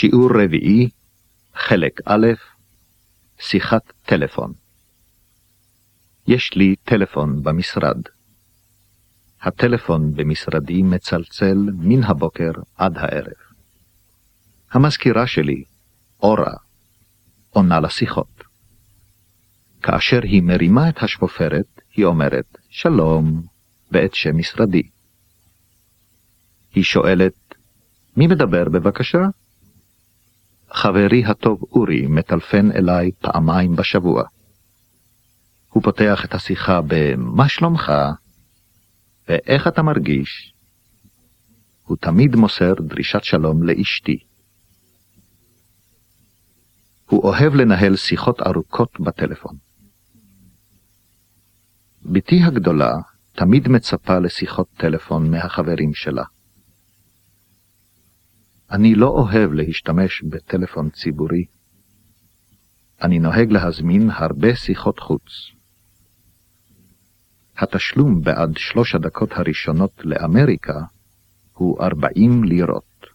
שיעור רביעי, חלק א', שיחת טלפון. יש לי טלפון במשרד. הטלפון במשרדי מצלצל מן הבוקר עד הערב. המזכירה שלי, אורה, עונה לשיחות. כאשר היא מרימה את השפופרת, היא אומרת שלום ואת שם משרדי. היא שואלת, מי מדבר בבקשה? חברי הטוב אורי מטלפן אליי פעמיים בשבוע. הוא פותח את השיחה ב"מה שלומך?" ו"איך אתה מרגיש?" הוא תמיד מוסר דרישת שלום לאשתי. הוא אוהב לנהל שיחות ארוכות בטלפון. בתי הגדולה תמיד מצפה לשיחות טלפון מהחברים שלה. אני לא אוהב להשתמש בטלפון ציבורי. אני נוהג להזמין הרבה שיחות חוץ. התשלום בעד שלוש הדקות הראשונות לאמריקה הוא ארבעים לירות.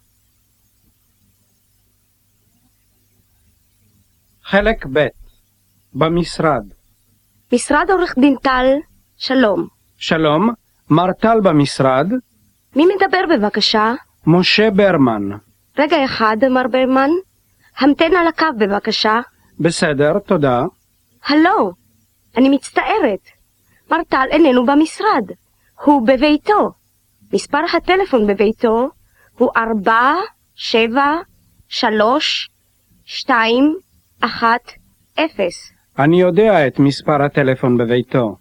חלק ב' במשרד משרד עורך דין טל, שלום. שלום, מר טל במשרד, מי מדבר בבקשה? משה ברמן. רגע אחד, מר ברמן. המתן על הקו בבקשה. בסדר, תודה. הלו, אני מצטערת. מר טל איננו במשרד. הוא בביתו. מספר הטלפון בביתו הוא ארבע, שבע, שלוש, שתיים, אחת, אפס. אני יודע את מספר הטלפון בביתו.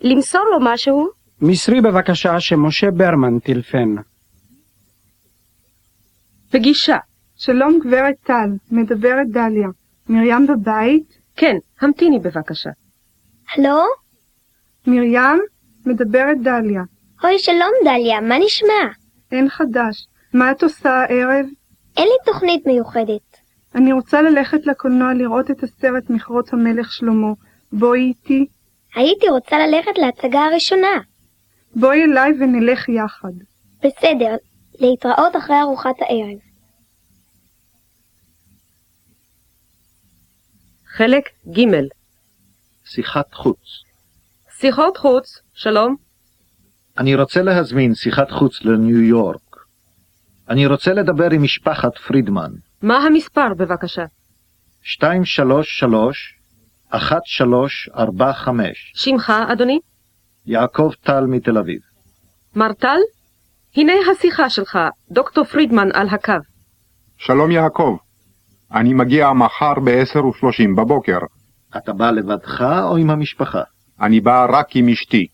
למסור לו משהו? מסרי בבקשה שמשה ברמן טילפן. פגישה. שלום גברת טל, מדברת דליה. מרים בבית? כן, המתיני בבקשה. הלו? מרים? מדברת דליה. אוי, שלום דליה, מה נשמע? אין חדש. מה את עושה הערב? אין לי תוכנית מיוחדת. אני רוצה ללכת לקולנוע לראות את הסרט מכרות המלך שלמה. בואי איתי. הייתי רוצה ללכת להצגה הראשונה. בואי אליי ונלך יחד. בסדר, להתראות אחרי ארוחת הערב. חלק ג' שיחת חוץ. שיחות חוץ, שלום. אני רוצה להזמין שיחת חוץ לניו יורק. אני רוצה לדבר עם משפחת פרידמן. מה המספר בבקשה? 233 1345 שמך, אדוני? יעקב טל מתל אביב. מר טל? הנה השיחה שלך, דוקטור פרידמן על הקו. שלום יעקב, אני מגיע מחר ב-10 ושלושים בבוקר. אתה בא לבדך או עם המשפחה? אני בא רק עם אשתי.